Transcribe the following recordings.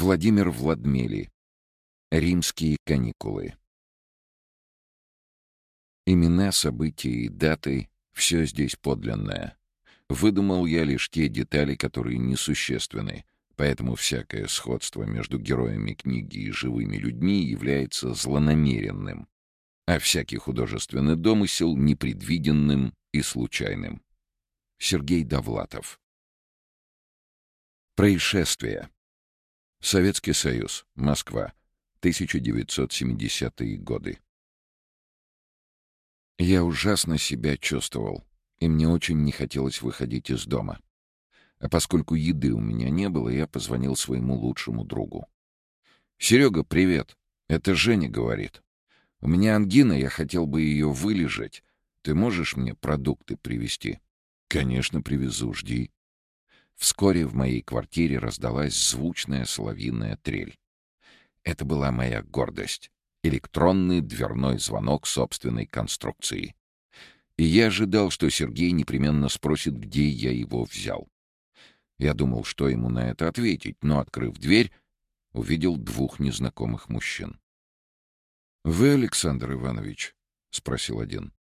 Владимир Владмели. Римские каникулы. Имена, события и даты — все здесь подлинное. Выдумал я лишь те детали, которые несущественны, поэтому всякое сходство между героями книги и живыми людьми является злонамеренным, а всякий художественный домысел — непредвиденным и случайным. Сергей Довлатов. Происшествие. Советский Союз. Москва. 1970-е годы. Я ужасно себя чувствовал, и мне очень не хотелось выходить из дома. А поскольку еды у меня не было, я позвонил своему лучшему другу. «Серега, привет. Это Женя говорит. У меня ангина, я хотел бы ее вылежать. Ты можешь мне продукты привезти?» «Конечно, привезу, жди». Вскоре в моей квартире раздалась звучная соловьиная трель. Это была моя гордость. Электронный дверной звонок собственной конструкции. И я ожидал, что Сергей непременно спросит, где я его взял. Я думал, что ему на это ответить, но, открыв дверь, увидел двух незнакомых мужчин. «Вы Александр Иванович?» — спросил один.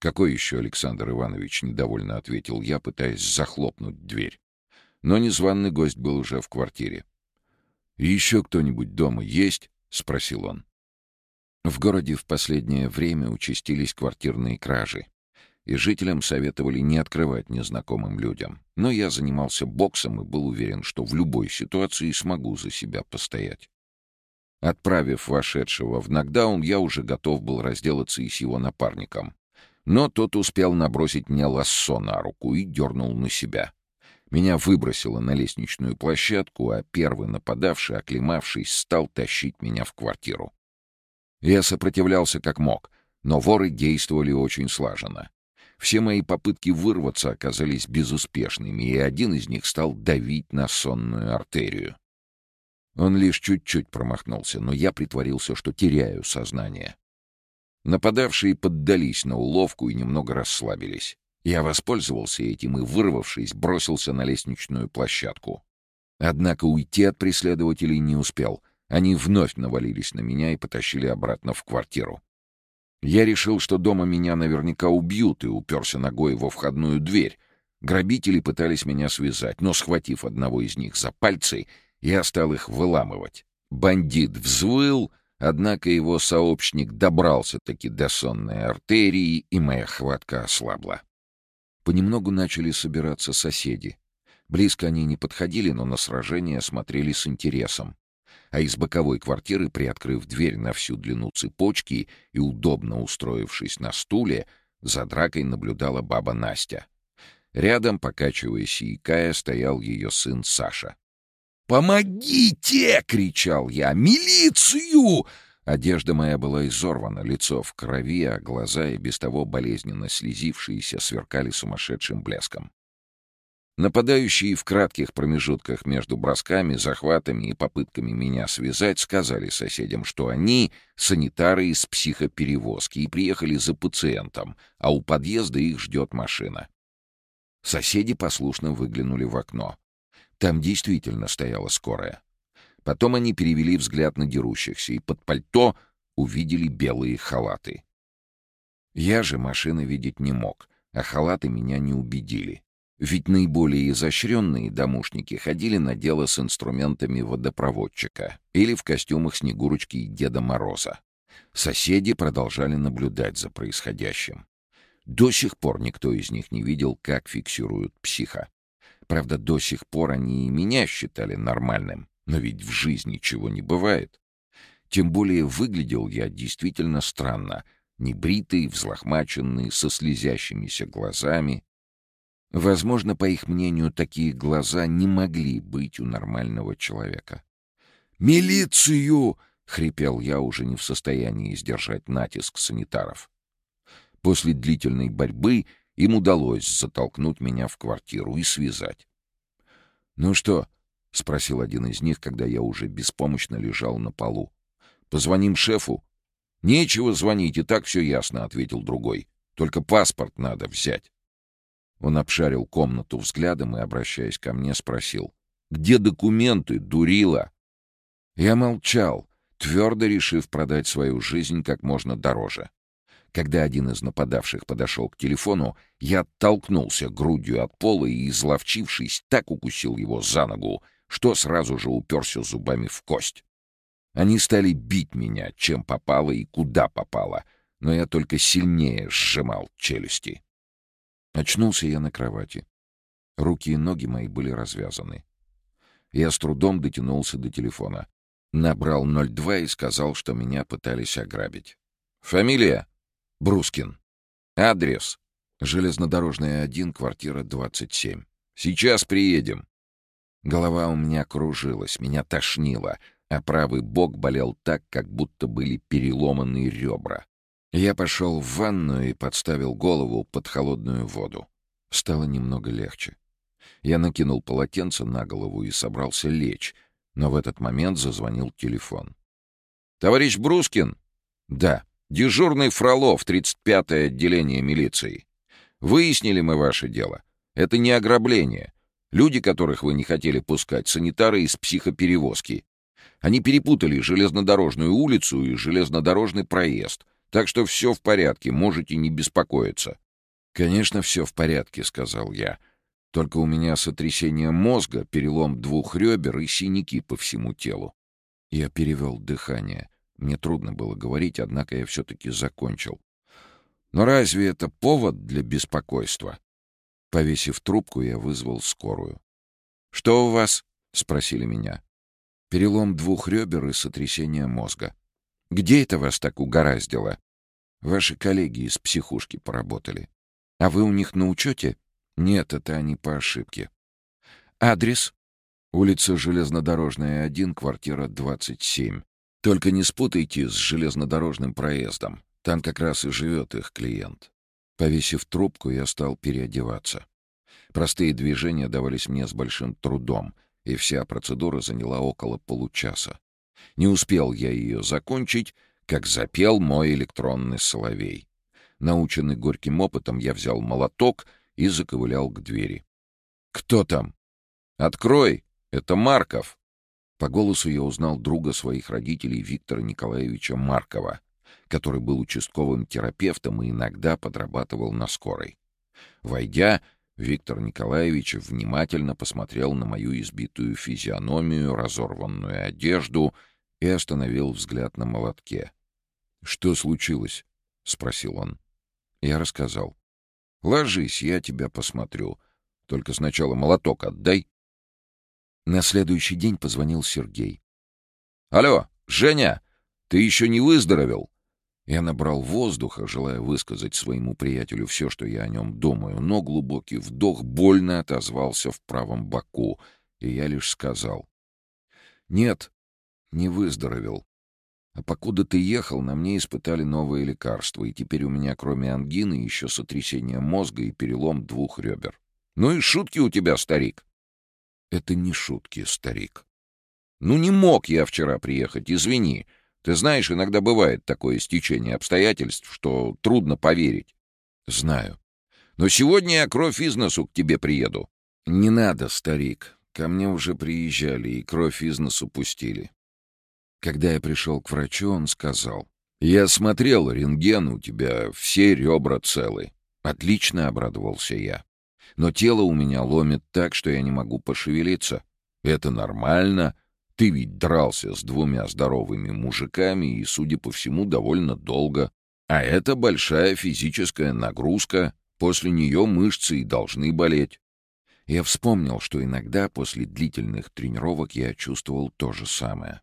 «Какой еще Александр Иванович?» — недовольно ответил я, пытаясь захлопнуть дверь. Но незваный гость был уже в квартире. еще кто-нибудь дома есть?» — спросил он. В городе в последнее время участились квартирные кражи, и жителям советовали не открывать незнакомым людям. Но я занимался боксом и был уверен, что в любой ситуации смогу за себя постоять. Отправив вошедшего в нокдаун, я уже готов был разделаться и с его напарником. Но тот успел набросить мне лассо на руку и дернул на себя. Меня выбросило на лестничную площадку, а первый нападавший, оклемавшись, стал тащить меня в квартиру. Я сопротивлялся как мог, но воры действовали очень слаженно. Все мои попытки вырваться оказались безуспешными, и один из них стал давить на сонную артерию. Он лишь чуть-чуть промахнулся, но я притворился, что теряю сознание. Нападавшие поддались на уловку и немного расслабились. Я воспользовался этим и, вырвавшись, бросился на лестничную площадку. Однако уйти от преследователей не успел. Они вновь навалились на меня и потащили обратно в квартиру. Я решил, что дома меня наверняка убьют, и уперся ногой во входную дверь. Грабители пытались меня связать, но, схватив одного из них за пальцы, я стал их выламывать. Бандит взвыл, однако его сообщник добрался-таки до сонной артерии, и моя хватка ослабла. Понемногу начали собираться соседи. Близко они не подходили, но на сражение смотрели с интересом. А из боковой квартиры, приоткрыв дверь на всю длину цепочки и удобно устроившись на стуле, за дракой наблюдала баба Настя. Рядом, покачиваясь и икая, стоял ее сын Саша. «Помогите!» — кричал я. «Милицию!» Одежда моя была изорвана, лицо в крови, а глаза, и без того болезненно слезившиеся, сверкали сумасшедшим блеском. Нападающие в кратких промежутках между бросками, захватами и попытками меня связать сказали соседям, что они — санитары из психоперевозки и приехали за пациентом, а у подъезда их ждет машина. Соседи послушно выглянули в окно. Там действительно стояла скорая. Потом они перевели взгляд на дерущихся и под пальто увидели белые халаты. Я же машины видеть не мог, а халаты меня не убедили. Ведь наиболее изощренные домушники ходили на дело с инструментами водопроводчика или в костюмах Снегурочки и Деда Мороза. Соседи продолжали наблюдать за происходящим. До сих пор никто из них не видел, как фиксируют психа. Правда, до сих пор они и меня считали нормальным. Но ведь в жизни чего не бывает. Тем более выглядел я действительно странно. Небритый, взлохмаченный, со слезящимися глазами. Возможно, по их мнению, такие глаза не могли быть у нормального человека. «Милицию!» — хрипел я, уже не в состоянии сдержать натиск санитаров. После длительной борьбы им удалось затолкнуть меня в квартиру и связать. «Ну что, — спросил один из них, когда я уже беспомощно лежал на полу. «Позвоним шефу?» «Нечего звонить, и так все ясно», — ответил другой. «Только паспорт надо взять». Он обшарил комнату взглядом и, обращаясь ко мне, спросил. «Где документы, дурила?» Я молчал, твердо решив продать свою жизнь как можно дороже. Когда один из нападавших подошел к телефону, я оттолкнулся грудью от пола и, изловчившись, так укусил его за ногу, что сразу же уперся зубами в кость. Они стали бить меня, чем попало и куда попало, но я только сильнее сжимал челюсти. Очнулся я на кровати. Руки и ноги мои были развязаны. Я с трудом дотянулся до телефона. Набрал 02 и сказал, что меня пытались ограбить. «Фамилия?» «Брускин». «Адрес?» «Железнодорожная 1, квартира 27». «Сейчас приедем». Голова у меня кружилась, меня тошнило, а правый бок болел так, как будто были переломаны ребра. Я пошел в ванную и подставил голову под холодную воду. Стало немного легче. Я накинул полотенце на голову и собрался лечь, но в этот момент зазвонил телефон. «Товарищ Брускин?» «Да. Дежурный Фролов, 35-е отделение милиции. Выяснили мы ваше дело. Это не ограбление. Люди, которых вы не хотели пускать, санитары из психоперевозки. Они перепутали железнодорожную улицу и железнодорожный проезд, так что все в порядке, можете не беспокоиться». «Конечно, все в порядке», — сказал я. Только у меня сотрясение мозга, перелом двух ребер и синяки по всему телу. Я перевел дыхание. Мне трудно было говорить, однако я все-таки закончил. Но разве это повод для беспокойства? Повесив трубку, я вызвал скорую. «Что у вас?» — спросили меня. «Перелом двух ребер и сотрясение мозга». «Где это вас так угораздило?» «Ваши коллеги из психушки поработали». «А вы у них на учете?» Нет, это они по ошибке. Адрес? Улица Железнодорожная, 1, квартира 27. Только не спутайте с железнодорожным проездом. Там как раз и живет их клиент. Повесив трубку, я стал переодеваться. Простые движения давались мне с большим трудом, и вся процедура заняла около получаса. Не успел я ее закончить, как запел мой электронный соловей. Наученный горьким опытом, я взял молоток и заковылял к двери. «Кто там?» «Открой! Это Марков!» По голосу я узнал друга своих родителей Виктора Николаевича Маркова, который был участковым терапевтом и иногда подрабатывал на скорой. Войдя, Виктор Николаевич внимательно посмотрел на мою избитую физиономию, разорванную одежду и остановил взгляд на молотке. «Что случилось?» — спросил он. Я рассказал. Ложись, я тебя посмотрю. Только сначала молоток отдай. На следующий день позвонил Сергей. «Алло, Женя, ты еще не выздоровел?» Я набрал воздуха, желая высказать своему приятелю все, что я о нем думаю, но глубокий вдох больно отозвался в правом боку, и я лишь сказал. «Нет, не выздоровел. А покуда ты ехал, на мне испытали новые лекарства, и теперь у меня, кроме ангины, еще сотрясение мозга и перелом двух ребер. Ну и шутки у тебя, старик. Это не шутки, старик. Ну не мог я вчера приехать, извини. Ты знаешь, иногда бывает такое стечение обстоятельств, что трудно поверить. Знаю. Но сегодня я кровь из носу к тебе приеду. Не надо, старик. Ко мне уже приезжали и кровь из носу пустили. Когда я пришел к врачу, он сказал, «Я смотрел рентген, у тебя все ребра целы». «Отлично», — обрадовался я. «Но тело у меня ломит так, что я не могу пошевелиться. Это нормально. Ты ведь дрался с двумя здоровыми мужиками и, судя по всему, довольно долго. А это большая физическая нагрузка. После нее мышцы и должны болеть». Я вспомнил, что иногда после длительных тренировок я чувствовал то же самое.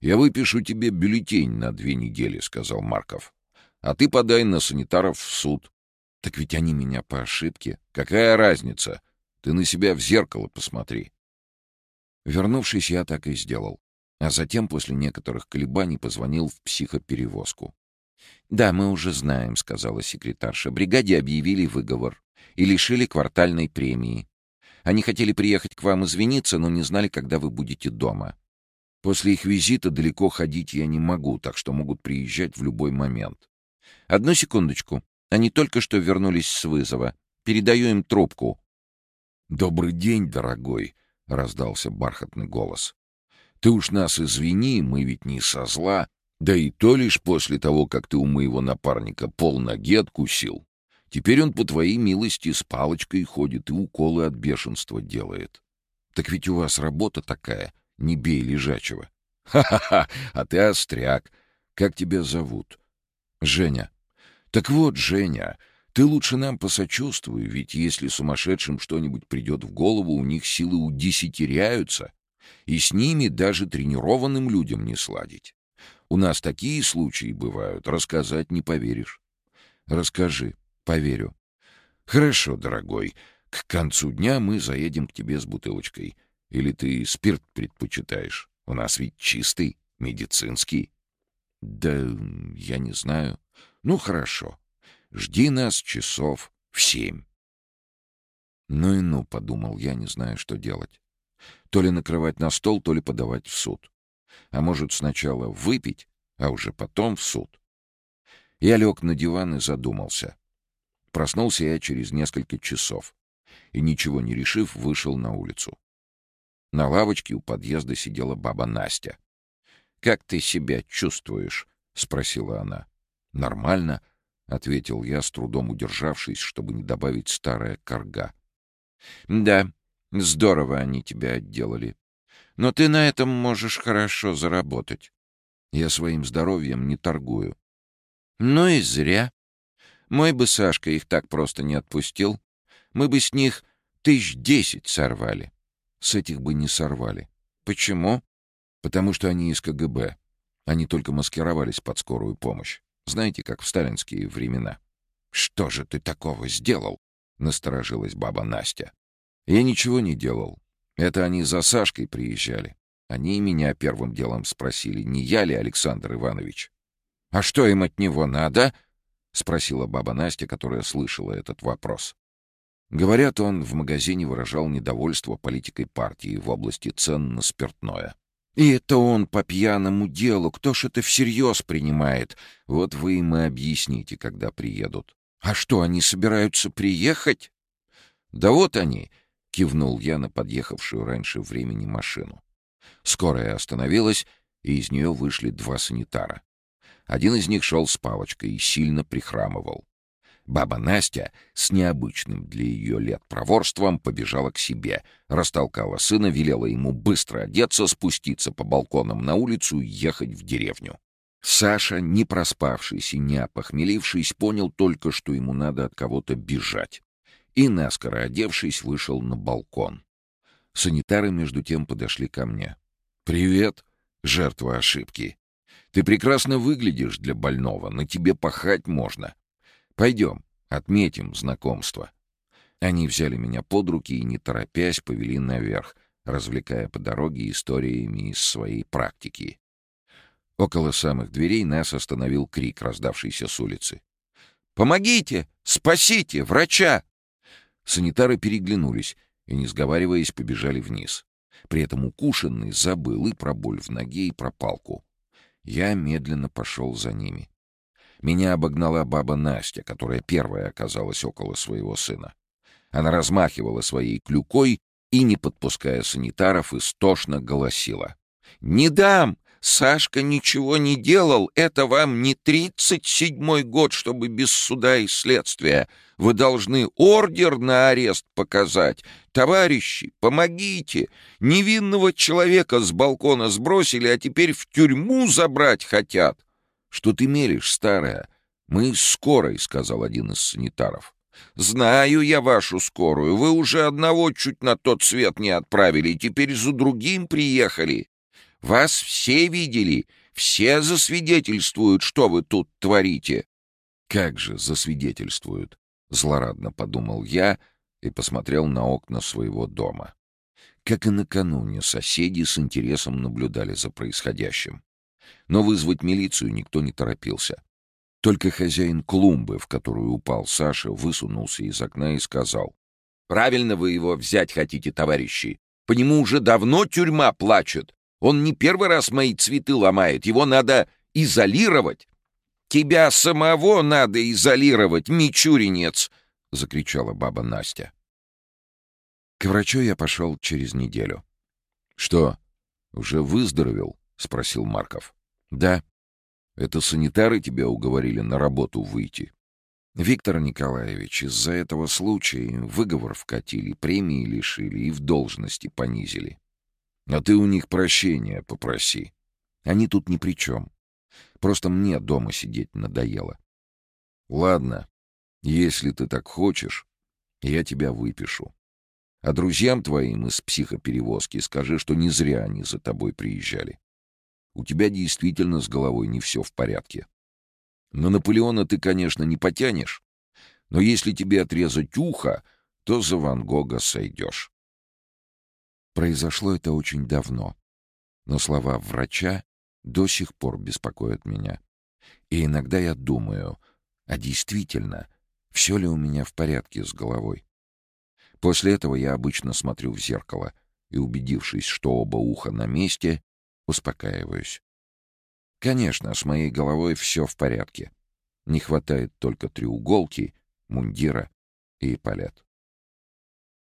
«Я выпишу тебе бюллетень на две недели», — сказал Марков. «А ты подай на санитаров в суд». «Так ведь они меня по ошибке. Какая разница? Ты на себя в зеркало посмотри». Вернувшись, я так и сделал. А затем, после некоторых колебаний, позвонил в психоперевозку. «Да, мы уже знаем», — сказала секретарша. «Бригаде объявили выговор и лишили квартальной премии. Они хотели приехать к вам извиниться, но не знали, когда вы будете дома. После их визита далеко ходить я не могу, так что могут приезжать в любой момент. Одну секундочку. Они только что вернулись с вызова. Передаю им трубку. «Добрый день, дорогой», — раздался бархатный голос. Ты уж нас извини, мы ведь не со зла. Да и то лишь после того, как ты у моего напарника пол ноги откусил. Теперь он, по твоей милости, с палочкой ходит и уколы от бешенства делает. Так ведь у вас работа такая, не бей лежачего. Ха-ха-ха, а ты остряк. Как тебя зовут? Женя. Так вот, Женя, ты лучше нам посочувствуй, ведь если сумасшедшим что-нибудь придет в голову, у них силы удесятеряются, и с ними даже тренированным людям не сладить. У нас такие случаи бывают, рассказать не поверишь. Расскажи, поверю. Хорошо, дорогой, к концу дня мы заедем к тебе с бутылочкой. Или ты спирт предпочитаешь? У нас ведь чистый, медицинский. Да я не знаю. Ну, хорошо. Жди нас часов в семь. Ну и ну, подумал я, не знаю, что делать. То ли накрывать на стол, то ли подавать в суд. А может, сначала выпить, а уже потом в суд. Я лег на диван и задумался. Проснулся я через несколько часов и, ничего не решив, вышел на улицу. На лавочке у подъезда сидела баба Настя. «Как ты себя чувствуешь?» — спросила она. «Нормально», — ответил я, с трудом удержавшись, чтобы не добавить старая корга. «Да, здорово они тебя отделали. Но ты на этом можешь хорошо заработать. Я своим здоровьем не торгую. Ну и зря. Мой бы Сашка их так просто не отпустил. Мы бы с них тысяч десять сорвали. С этих бы не сорвали. Почему? Потому что они из КГБ. Они только маскировались под скорую помощь. Знаете, как в сталинские времена. «Что же ты такого сделал?» — насторожилась баба Настя. «Я ничего не делал. Это они за Сашкой приезжали. Они меня первым делом спросили, не я ли Александр Иванович. «А что им от него надо?» — спросила баба Настя, которая слышала этот вопрос. Говорят, он в магазине выражал недовольство политикой партии в области цен на спиртное. «И это он по пьяному делу. Кто ж это всерьез принимает? Вот вы им и объясните, когда приедут. А что, они собираются приехать?» «Да вот они. — кивнул я на подъехавшую раньше времени машину. Скорая остановилась, и из нее вышли два санитара. Один из них шел с палочкой и сильно прихрамывал. Баба Настя с необычным для ее лет проворством побежала к себе, растолкала сына, велела ему быстро одеться, спуститься по балконам на улицу и ехать в деревню. Саша, не проспавшись и не опохмелившись, понял только, что ему надо от кого-то бежать и, наскоро одевшись, вышел на балкон. Санитары, между тем, подошли ко мне. «Привет, жертва ошибки. Ты прекрасно выглядишь для больного, на тебе пахать можно. Пойдем, отметим знакомство». Они взяли меня под руки и, не торопясь, повели наверх, развлекая по дороге историями из своей практики. Около самых дверей нас остановил крик, раздавшийся с улицы. «Помогите! Спасите! Врача!» Санитары переглянулись и, не сговариваясь, побежали вниз. При этом укушенный забыл и про боль в ноге, и про палку. Я медленно пошел за ними. Меня обогнала баба Настя, которая первая оказалась около своего сына. Она размахивала своей клюкой и, не подпуская санитаров, истошно голосила. «Не дам! Сашка ничего не делал. Это вам не тридцать седьмой год, чтобы без суда и следствия. Вы должны ордер на арест показать. Товарищи, помогите. Невинного человека с балкона сбросили, а теперь в тюрьму забрать хотят. Что ты мелешь, старая? Мы скорой, — сказал один из санитаров. «Знаю я вашу скорую. Вы уже одного чуть на тот свет не отправили, теперь за другим приехали. Вас все видели, все засвидетельствуют, что вы тут творите». «Как же засвидетельствуют?» — злорадно подумал я и посмотрел на окна своего дома. Как и накануне, соседи с интересом наблюдали за происходящим. Но вызвать милицию никто не торопился. Только хозяин клумбы, в которую упал Саша, высунулся из окна и сказал. «Правильно вы его взять хотите, товарищи. По нему уже давно тюрьма плачет. Он не первый раз мои цветы ломает, его надо изолировать. Тебя самого надо изолировать, мичуринец!» — закричала баба Настя. К врачу я пошел через неделю. «Что, «Уже выздоровел?» — спросил Марков. «Да». «Это санитары тебя уговорили на работу выйти?» «Виктор Николаевич, из-за этого случая выговор вкатили, премии лишили и в должности понизили». «А ты у них прощения попроси». «Они тут ни при чем. Просто мне дома сидеть надоело». «Ладно, если ты так хочешь, я тебя выпишу. А друзьям твоим из психоперевозки скажи, что не зря они за тобой приезжали. У тебя действительно с головой не все в порядке. На Наполеона ты, конечно, не потянешь, но если тебе отрезать ухо, то за Ван Гога сойдешь. Произошло это очень давно, но слова врача до сих пор беспокоят меня. И иногда я думаю, а действительно, все ли у меня в порядке с головой? После этого я обычно смотрю в зеркало и, убедившись, что оба уха на месте, успокаиваюсь. Конечно, с моей головой все в порядке. Не хватает только треуголки, мундира и палет.